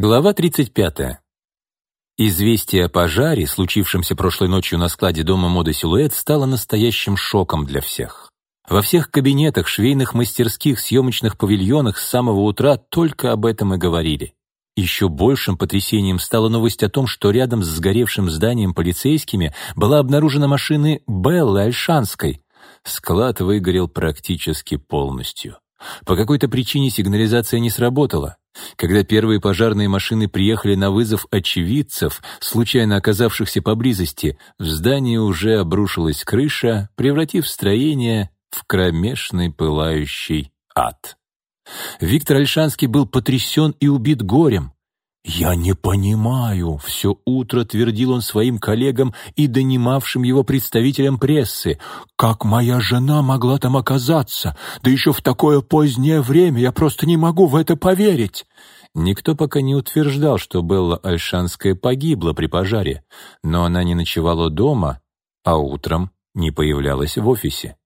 Глава 35. Известие о пожаре, случившемся прошлой ночью на складе дома моды «Силуэт», стало настоящим шоком для всех. Во всех кабинетах, швейных мастерских, съемочных павильонах с самого утра только об этом и говорили. Еще большим потрясением стала новость о том, что рядом с сгоревшим зданием полицейскими была обнаружена машина Беллы Альшанской. Склад выгорел практически полностью. По какой-то причине сигнализация не сработала. Когда первые пожарные машины приехали на вызов очевидцев, случайно оказавшихся поблизости, в здании уже обрушилась крыша, превратив строение в кромешный пылающий ад. Виктор Альшанский был потрясен и убит горем. «Я не понимаю», — все утро твердил он своим коллегам и донимавшим его представителям прессы. «Как моя жена могла там оказаться? Да еще в такое позднее время я просто не могу в это поверить». Никто пока не утверждал, что Белла Альшанская погибла при пожаре, но она не ночевала дома, а утром не появлялась в офисе.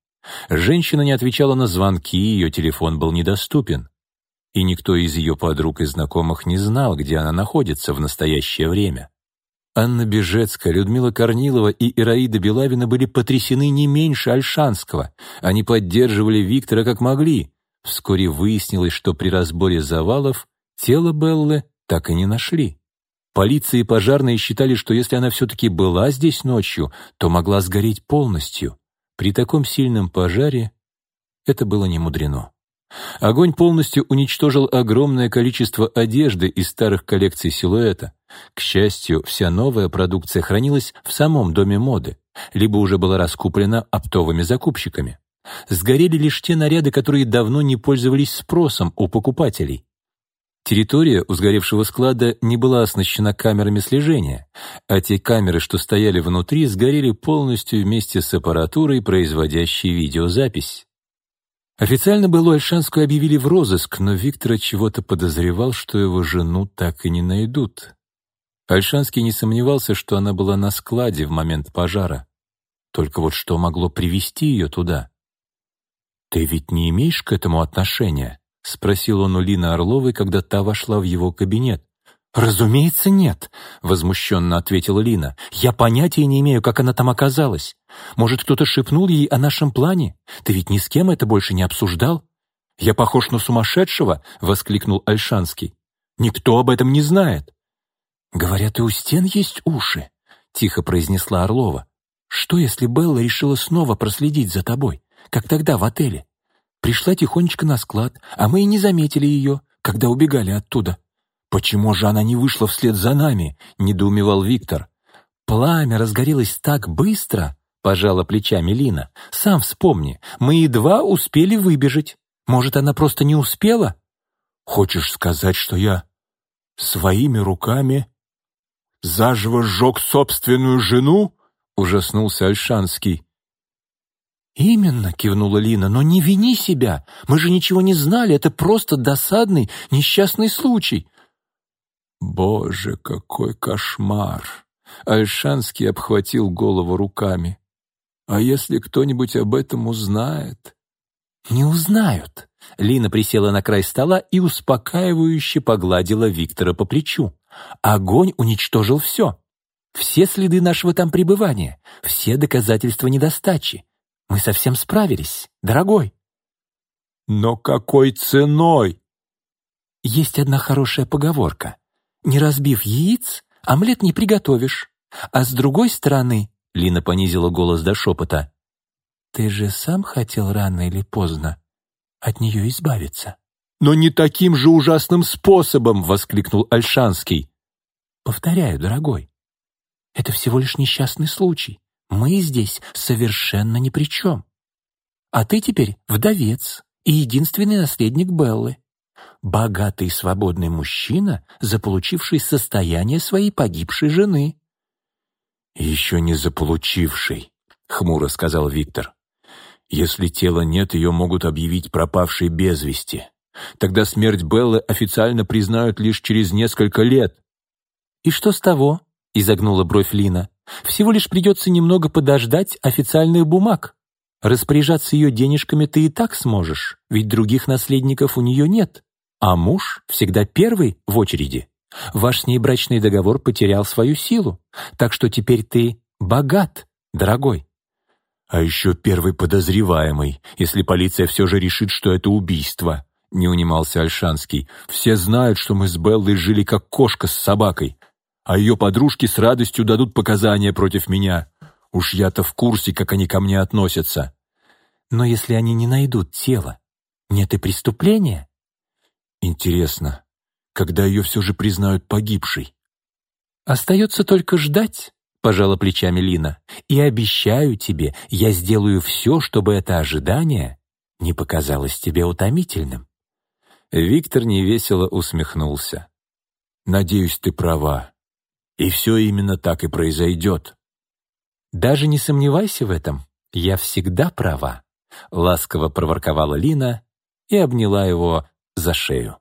Женщина не отвечала на звонки, ее телефон был недоступен и никто из ее подруг и знакомых не знал, где она находится в настоящее время. Анна Бежецкая, Людмила Корнилова и Ираида Белавина были потрясены не меньше Альшанского. Они поддерживали Виктора как могли. Вскоре выяснилось, что при разборе завалов тело Беллы так и не нашли. Полиция и пожарные считали, что если она все-таки была здесь ночью, то могла сгореть полностью. При таком сильном пожаре это было не мудрено. Огонь полностью уничтожил огромное количество одежды из старых коллекций силуэта. К счастью, вся новая продукция хранилась в самом доме моды, либо уже была раскуплена оптовыми закупщиками. Сгорели лишь те наряды, которые давно не пользовались спросом у покупателей. Территория у сгоревшего склада не была оснащена камерами слежения, а те камеры, что стояли внутри, сгорели полностью вместе с аппаратурой, производящей видеозапись. Официально Беллу Альшанскую объявили в розыск, но Виктор чего-то подозревал, что его жену так и не найдут. Альшанский не сомневался, что она была на складе в момент пожара. Только вот что могло привести ее туда? «Ты ведь не имеешь к этому отношения?» — спросил он у Лины Орловой, когда та вошла в его кабинет. «Разумеется, нет», — возмущенно ответила Лина. «Я понятия не имею, как она там оказалась. Может, кто-то шепнул ей о нашем плане? Ты ведь ни с кем это больше не обсуждал?» «Я похож на сумасшедшего?» — воскликнул Альшанский. «Никто об этом не знает». «Говорят, и у стен есть уши», — тихо произнесла Орлова. «Что, если Белла решила снова проследить за тобой, как тогда в отеле? Пришла тихонечко на склад, а мы и не заметили ее, когда убегали оттуда. «Почему же она не вышла вслед за нами?» — недоумевал Виктор. «Пламя разгорелось так быстро!» — пожала плечами Лина. «Сам вспомни, мы едва успели выбежать. Может, она просто не успела?» «Хочешь сказать, что я своими руками заживо сжег собственную жену?» — ужаснулся Альшанский. «Именно», — кивнула Лина, — «но не вини себя. Мы же ничего не знали, это просто досадный, несчастный случай. Боже, какой кошмар! Альшанский обхватил голову руками. А если кто-нибудь об этом узнает? Не узнают. Лина присела на край стола и успокаивающе погладила Виктора по плечу. Огонь уничтожил все. Все следы нашего там пребывания, все доказательства недостачи. Мы совсем справились, дорогой. Но какой ценой? Есть одна хорошая поговорка. Не разбив яиц, омлет не приготовишь. А с другой стороны, Лина понизила голос до шепота, ты же сам хотел рано или поздно от нее избавиться. «Но не таким же ужасным способом!» — воскликнул Альшанский. «Повторяю, дорогой, это всего лишь несчастный случай. Мы здесь совершенно ни при чем. А ты теперь вдовец и единственный наследник Беллы богатый свободный мужчина, заполучивший состояние своей погибшей жены. «Еще не заполучивший», — хмуро сказал Виктор. «Если тела нет, ее могут объявить пропавшей без вести. Тогда смерть Беллы официально признают лишь через несколько лет». «И что с того?» — изогнула бровь Лина. «Всего лишь придется немного подождать официальных бумаг. Распоряжаться ее денежками ты и так сможешь, ведь других наследников у нее нет. А муж всегда первый в очереди. Ваш с ней брачный договор потерял свою силу, так что теперь ты богат, дорогой. А еще первый подозреваемый, если полиция все же решит, что это убийство, не унимался Альшанский. Все знают, что мы с Беллой жили как кошка с собакой, а ее подружки с радостью дадут показания против меня. Уж я-то в курсе, как они ко мне относятся. Но если они не найдут тело, нет и преступления. Интересно, когда ее все же признают погибшей? Остается только ждать, пожала плечами Лина. И обещаю тебе, я сделаю все, чтобы это ожидание не показалось тебе утомительным. Виктор невесело усмехнулся. «Надеюсь, ты права. И все именно так и произойдет». «Даже не сомневайся в этом. Я всегда права», — ласково проворковала Лина и обняла его за шею.